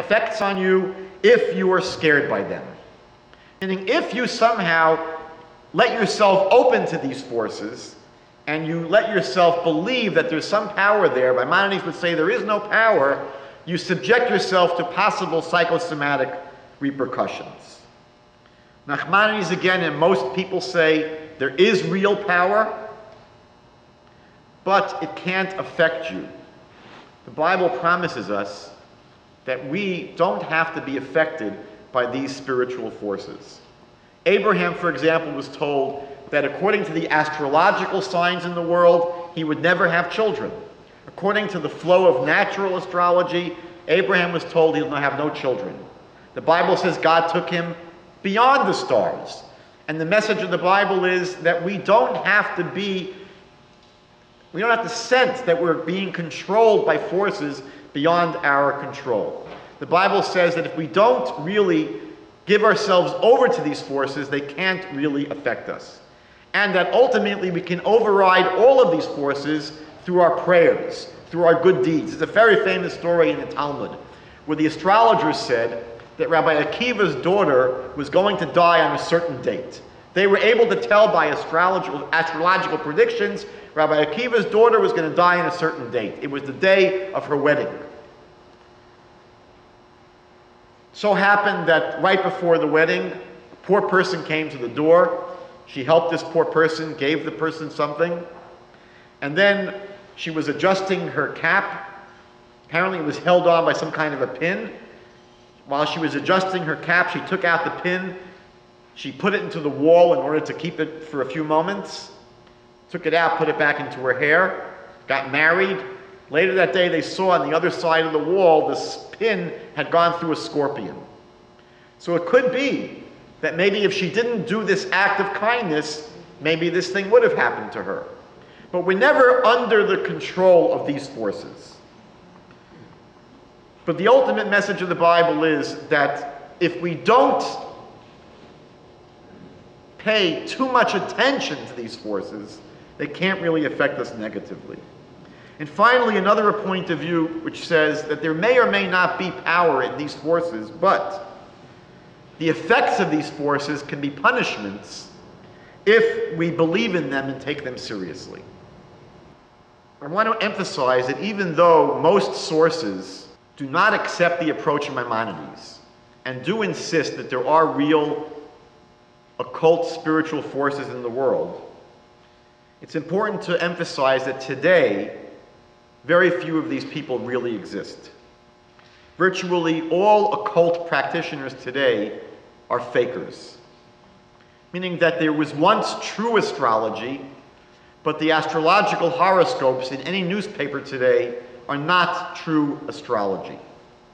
effects on you if you are scared by them. Meaning, if you somehow let yourself open to these forces and you let yourself believe that there's some power there, Maimonides would say there is no power, you subject yourself to possible psychosomatic repercussions. Nachmanides again, and most people say there is real power, but it can't affect you. The Bible promises us that we don't have to be affected by these spiritual forces. Abraham, for example, was told that according to the astrological signs in the world, he would never have children. According to the flow of natural astrology, Abraham was told he will have no children. The Bible says God took him beyond the stars. And the message of the Bible is that we don't have to be, we don't have to sense that we're being controlled by forces beyond our control. The Bible says that if we don't really give ourselves over to these forces, they can't really affect us. And that ultimately we can override all of these forces through our prayers, through our good deeds. It's a very famous story in the Talmud where the astrologers said that Rabbi Akiva's daughter was going to die on a certain date. They were able to tell by astrological, astrological predictions Rabbi Akiva's daughter was going to die on a certain date. It was the day of her wedding. So happened that right before the wedding, a poor person came to the door. She helped this poor person, gave the person something, and then she was adjusting her cap. Apparently, it was held on by some kind of a pin. While she was adjusting her cap, she took out the pin. She put it into the wall in order to keep it for a few moments. Took it out, put it back into her hair, got married. Later that day, they saw on the other side of the wall this pin had gone through a scorpion. So it could be that maybe if she didn't do this act of kindness, maybe this thing would have happened to her. But we're never under the control of these forces. But the ultimate message of the Bible is that if we don't pay too much attention to these forces, they can't really affect us negatively. And finally, another point of view which says that there may or may not be power in these forces, but the effects of these forces can be punishments if we believe in them and take them seriously. I want to emphasize that even though most sources do not accept the approach of Maimonides and do insist that there are real occult spiritual forces in the world, it's important to emphasize that today very few of these people really exist. Virtually all occult practitioners today are fakers, meaning that there was once true astrology, but the astrological horoscopes in any newspaper today are not true astrology.